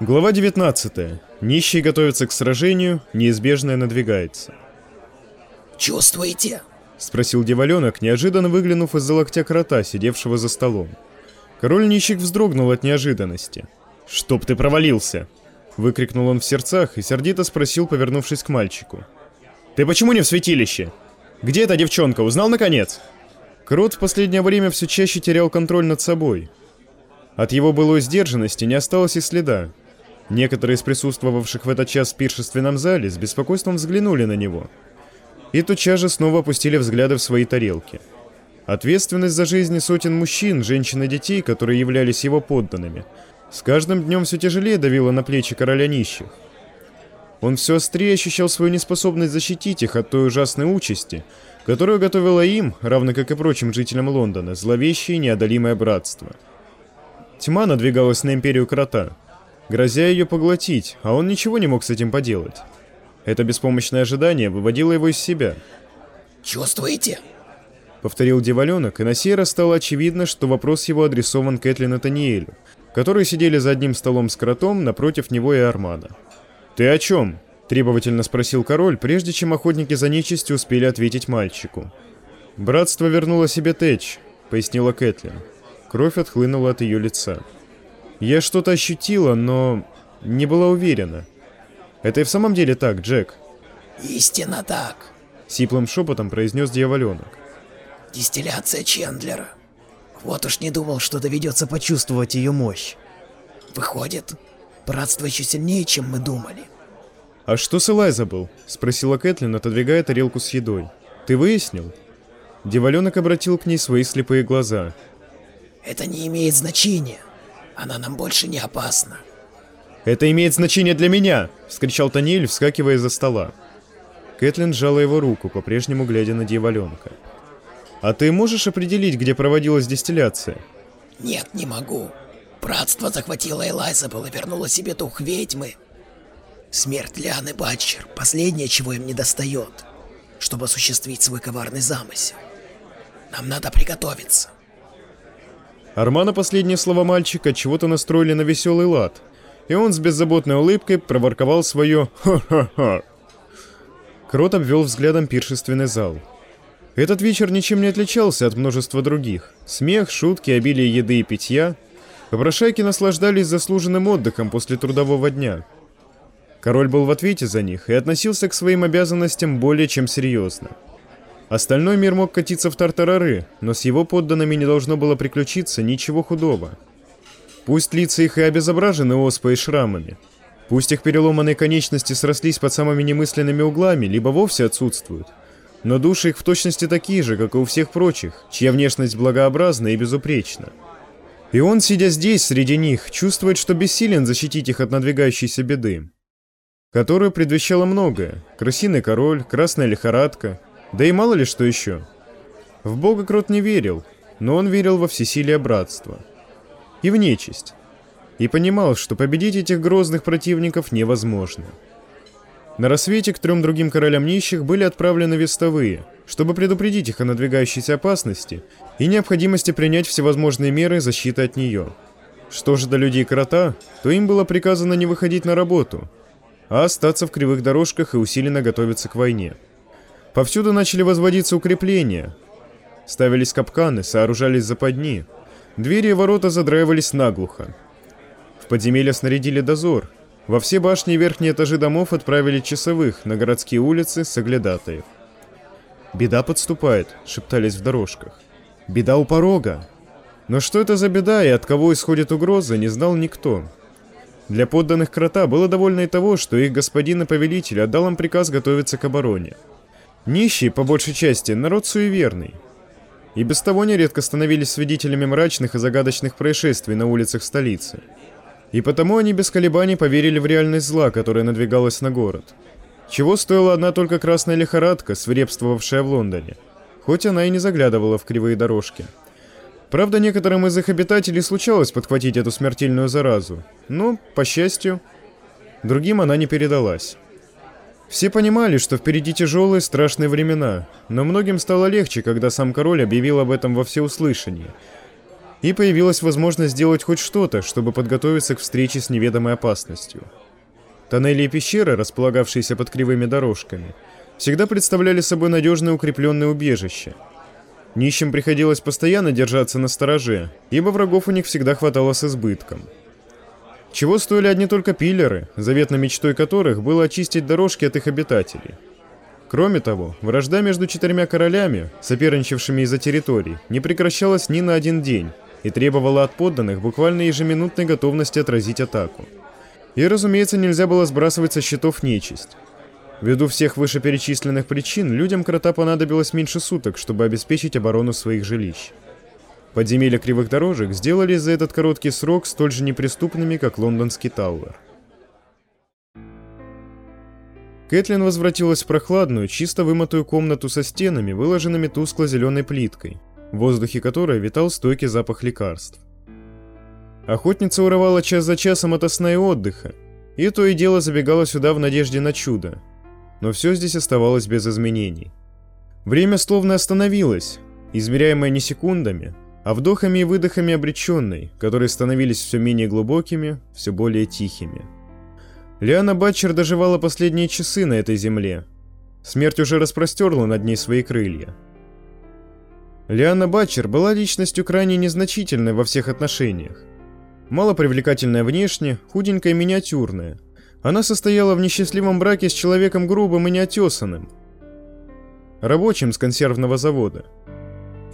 Глава 19. Нищий готовится к сражению, неизбежное надвигается. «Чувствуете?» — спросил деваленок, неожиданно выглянув из-за локтя крота, сидевшего за столом. Король нищих вздрогнул от неожиданности. «Чтоб ты провалился!» — выкрикнул он в сердцах и сердито спросил, повернувшись к мальчику. «Ты почему не в святилище? Где эта девчонка, узнал наконец?» Крот в последнее время все чаще терял контроль над собой. От его былой сдержанности не осталось и следа. Некоторые из присутствовавших в этот час в пиршественном зале с беспокойством взглянули на него. И тотчас же снова опустили взгляды в свои тарелки. Ответственность за жизни сотен мужчин, женщин и детей, которые являлись его подданными, с каждым днем все тяжелее давила на плечи короля нищих. Он все острее ощущал свою неспособность защитить их от той ужасной участи, которую готовило им, равно как и прочим жителям Лондона, зловещее и неодолимое братство. Тьма надвигалась на империю крота, грозя ее поглотить, а он ничего не мог с этим поделать. Это беспомощное ожидание выводило его из себя. «Чувствуете?» Повторил Деваленок, и на сей раз стало очевидно, что вопрос его адресован Кэтлин Натаниэлю, которые сидели за одним столом с кротом напротив него и Армада. «Ты о чем?» – требовательно спросил король, прежде чем охотники за нечистью успели ответить мальчику. «Братство вернуло себе Тэч», – пояснила Кэтлин. Кровь отхлынула от ее лица. «Я что-то ощутила, но не была уверена. Это и в самом деле так, Джек?» «Истинно так», — сиплым шепотом произнес дьяволенок. «Дистилляция Чендлера. Вот уж не думал, что доведется почувствовать ее мощь. Выходит, братство еще сильнее, чем мы думали». «А что с Элайзабл?» — спросила Кэтлин, отодвигая тарелку с едой. «Ты выяснил?» Деваленок обратил к ней свои слепые глаза. «Это не имеет значения. Она нам больше не опасна». «Это имеет значение для меня!» — вскричал Таниэль, вскакивая из-за стола. Кэтлин сжала его руку, по-прежнему глядя на дьяволенка. «А ты можешь определить, где проводилась дистилляция?» «Нет, не могу. Братство захватило Элайзабл и вернуло себе дух ведьмы. Смерть Лианы Батчер — последнее, чего им не достает, чтобы осуществить свой коварный замысел. Нам надо приготовиться». Армана последние слова мальчика чего-то настроили на веселый лад, и он с беззаботной улыбкой проворковал свое «ха-ха-ха». Крот обвел взглядом пиршественный зал. Этот вечер ничем не отличался от множества других. Смех, шутки, обилие еды и питья. Попрошайки наслаждались заслуженным отдыхом после трудового дня. Король был в ответе за них и относился к своим обязанностям более чем серьезно. Остальной мир мог катиться в тартарары, но с его подданными не должно было приключиться ничего худого. Пусть лица их и обезображены оспой и шрамами, пусть их переломанные конечности срослись под самыми немысленными углами, либо вовсе отсутствуют, но души их в точности такие же, как и у всех прочих, чья внешность благообразна и безупречна. И он, сидя здесь, среди них, чувствует, что бессилен защитить их от надвигающейся беды, которую предвещало многое – крысиный король, красная лихорадка, да и мало ли что еще. В бога Крот не верил, но он верил во всесилие братства. И в нечисть. И понимал, что победить этих грозных противников невозможно. На рассвете к трем другим королям нищих были отправлены вестовые, чтобы предупредить их о надвигающейся опасности и необходимости принять всевозможные меры защиты от нее. Что же до людей крота, то им было приказано не выходить на работу, а остаться в кривых дорожках и усиленно готовиться к войне. Повсюду начали возводиться укрепления. Ставились капканы, сооружались западни. Двери и ворота задраивались наглухо. В подземелье снарядили дозор. Во все башни и верхние этажи домов отправили часовых на городские улицы с оглядатаев. «Беда подступает», — шептались в дорожках. «Беда у порога». Но что это за беда и от кого исходит угроза, не знал никто. Для подданных крота было довольно и того, что их господин и повелитель отдал им приказ готовиться к обороне. Нищие, по большей части, народ суеверный. И без того нередко становились свидетелями мрачных и загадочных происшествий на улицах столицы. И потому они без колебаний поверили в реальность зла, которая надвигалась на город. Чего стоила одна только красная лихорадка, свирепствовавшая в Лондоне, хоть она и не заглядывала в кривые дорожки. Правда, некоторым из их обитателей случалось подхватить эту смертельную заразу, но, по счастью, другим она не передалась. Все понимали, что впереди тяжелые, страшные времена, но многим стало легче, когда сам король объявил об этом во всеуслышание. и появилась возможность сделать хоть что-то, чтобы подготовиться к встрече с неведомой опасностью. Тоннели и пещеры, располагавшиеся под кривыми дорожками, всегда представляли собой надежное укрепленное убежище. Нищим приходилось постоянно держаться на стороже, ибо врагов у них всегда хватало с избытком. Чего стоили одни только пиллеры, заветной мечтой которых было очистить дорожки от их обитателей. Кроме того, вражда между четырьмя королями, соперничавшими из-за территорий, не прекращалась ни на один день и требовала от подданных буквально ежеминутной готовности отразить атаку. И, разумеется, нельзя было сбрасывать со счетов нечисть. Ввиду всех вышеперечисленных причин, людям крота понадобилось меньше суток, чтобы обеспечить оборону своих жилищ. Подземелья кривых дорожек сделали за этот короткий срок столь же неприступными, как лондонский Тауэр. Кэтлин возвратилась в прохладную, чисто вымытую комнату со стенами, выложенными тускло-зеленой плиткой, в воздухе которой витал стойкий запах лекарств. Охотница урывала час за часом от сна и отдыха, и то и дело забегала сюда в надежде на чудо. Но все здесь оставалось без изменений. Время словно остановилось, измеряемое не секундами, а вдохами и выдохами обреченной, которые становились все менее глубокими, все более тихими. Лиана Батчер доживала последние часы на этой земле. Смерть уже распростерла над ней свои крылья. Лиана Батчер была личностью крайне незначительной во всех отношениях. Малопривлекательная внешне, худенькая и миниатюрная. Она состояла в несчастливом браке с человеком грубым и неотесанным. Рабочим с консервного завода.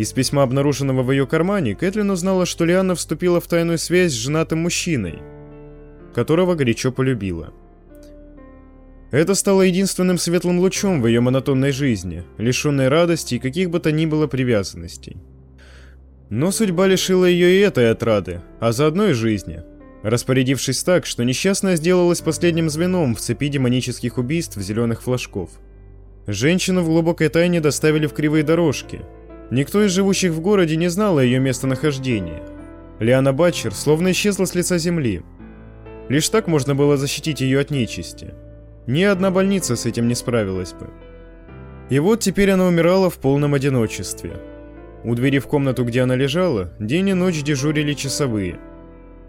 Из письма, обнаруженного в ее кармане, Кэтлин узнала, что Лианна вступила в тайную связь с женатым мужчиной, которого горячо полюбила. Это стало единственным светлым лучом в ее монотонной жизни, лишенной радости и каких бы то ни было привязанностей. Но судьба лишила ее и этой отрады, а заодно и жизни, распорядившись так, что несчастная сделалась последним звеном в цепи демонических убийств зеленых флажков. Женщину в глубокой тайне доставили в кривые дорожки. Никто из живущих в городе не знал о ее местонахождении. Лиана Батчер словно исчезла с лица земли. Лишь так можно было защитить ее от нечисти. Ни одна больница с этим не справилась бы. И вот теперь она умирала в полном одиночестве – у двери в комнату, где она лежала, день и ночь дежурили часовые.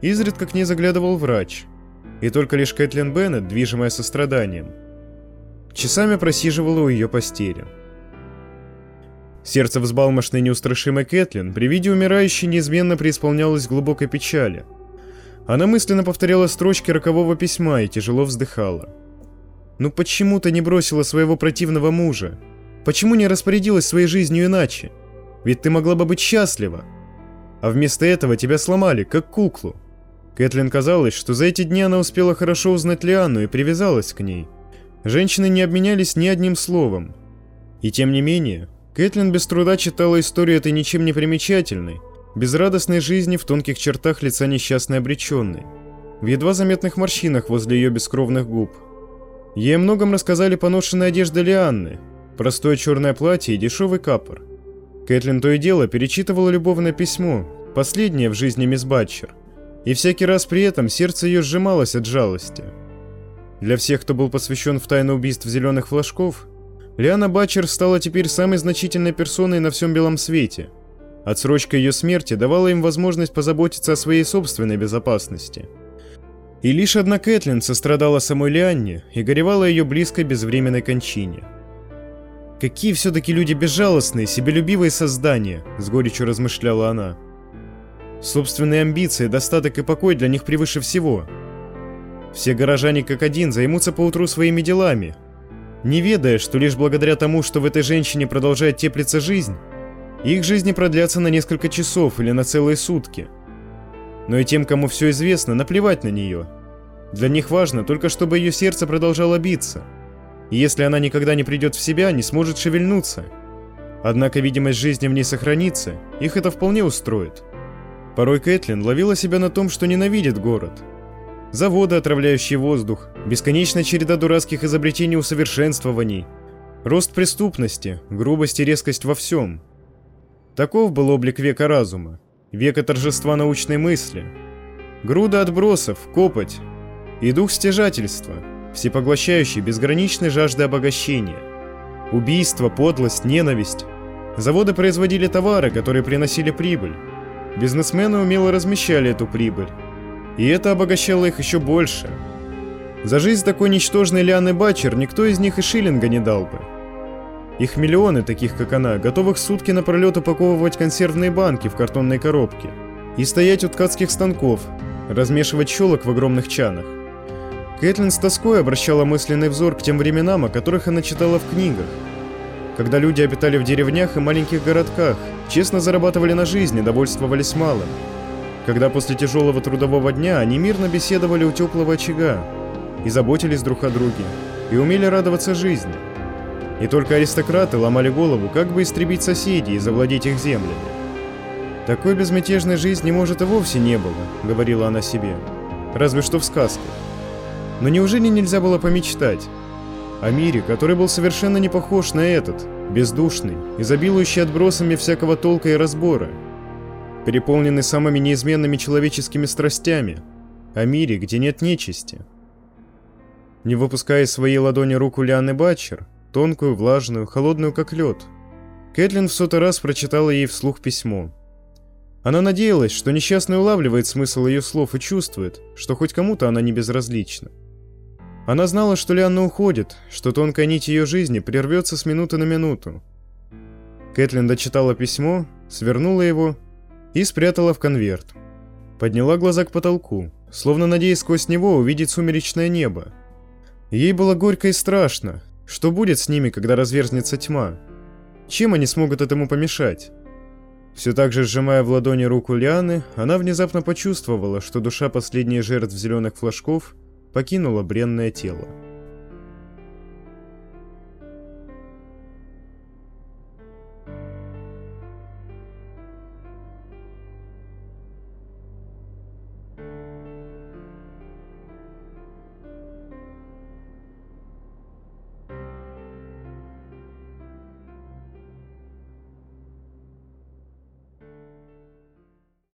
Изредка к ней заглядывал врач. И только лишь Кэтлин Беннет, движимая состраданием, часами просиживала у ее постели. Сердце взбалмошной неустрашимой Кэтлин при виде умирающей неизменно преисполнялось глубокой печали. Она мысленно повторяла строчки рокового письма и тяжело вздыхала. «Ну почему ты не бросила своего противного мужа? Почему не распорядилась своей жизнью иначе?» Ведь ты могла бы быть счастлива. А вместо этого тебя сломали, как куклу. Кэтлин казалось, что за эти дни она успела хорошо узнать Лианну и привязалась к ней. Женщины не обменялись ни одним словом. И тем не менее, Кэтлин без труда читала историю этой ничем не примечательной, безрадостной жизни в тонких чертах лица несчастной обреченной, в едва заметных морщинах возле ее бескровных губ. Ей многом рассказали поношенные одежды Лианны, простое черное платье и дешевый капор – Кэтлин то и дело перечитывала любовное письмо, последнее в жизни мисс Батчер, и всякий раз при этом сердце ее сжималось от жалости. Для всех, кто был посвящен в тайну убийств зеленых флажков, Лиана Батчер стала теперь самой значительной персоной на всем белом свете. Отсрочка ее смерти давала им возможность позаботиться о своей собственной безопасности. И лишь одна Кэтлин сострадала самой Лианне и горевала ее близкой безвременной кончине – Какие все-таки люди безжалостные, себелюбивые создания, с горечью размышляла она. Собственные амбиции, достаток и покой для них превыше всего. Все горожане как один займутся поутру своими делами, не ведая, что лишь благодаря тому, что в этой женщине продолжает теплиться жизнь, их жизни продлятся на несколько часов или на целые сутки. Но и тем, кому все известно, наплевать на нее. Для них важно только, чтобы ее сердце продолжало биться – и если она никогда не придет в себя, не сможет шевельнуться. Однако видимость жизни в ней сохранится, их это вполне устроит. Порой Кэтлин ловила себя на том, что ненавидит город. Заводы, отравляющие воздух, бесконечная череда дурацких изобретений усовершенствований, рост преступности, грубость и резкость во всем. Таков был облик века разума, века торжества научной мысли. Груда отбросов, копоть и дух стяжательства – всепоглощающей безграничной жажды обогащения. Убийство, подлость, ненависть. Заводы производили товары, которые приносили прибыль. Бизнесмены умело размещали эту прибыль. И это обогащало их еще больше. За жизнь такой ничтожной Лианы Бачер никто из них и шиллинга не дал бы. Их миллионы, таких как она, готовых сутки напролет упаковывать консервные банки в картонной коробке и стоять у ткацких станков, размешивать щелок в огромных чанах. Кэтлин с тоской обращала мысленный взор к тем временам, о которых она читала в книгах, когда люди обитали в деревнях и маленьких городках, честно зарабатывали на жизнь и довольствовались малым. Когда после тяжелого трудового дня они мирно беседовали у теплого очага и заботились друг о друге, и умели радоваться жизни. И только аристократы ломали голову, как бы истребить соседей и завладеть их землями. «Такой безмятежной жизни, может, и вовсе не было», — говорила она себе. «Разве что в сказках. Но неужели нельзя было помечтать? О мире, который был совершенно не похож на этот, бездушный, изобилующий отбросами всякого толка и разбора, переполненный самыми неизменными человеческими страстями, о мире, где нет нечисти. Не выпуская из своей ладони руку Лианы Батчер, тонкую, влажную, холодную как лед, Кэтлин в сотый раз прочитала ей вслух письмо. Она надеялась, что несчастный улавливает смысл ее слов и чувствует, что хоть кому-то она не безразлична. Она знала, что Лианна уходит, что тонкая нить ее жизни прервется с минуты на минуту. Кэтлин дочитала письмо, свернула его и спрятала в конверт. Подняла глаза к потолку, словно надеясь сквозь него увидеть сумеречное небо. Ей было горько и страшно. Что будет с ними, когда разверзнется тьма? Чем они смогут этому помешать? Все так же сжимая в ладони руку Лианы, она внезапно почувствовала, что душа последней жертв зеленых флажков покинула бренное тело.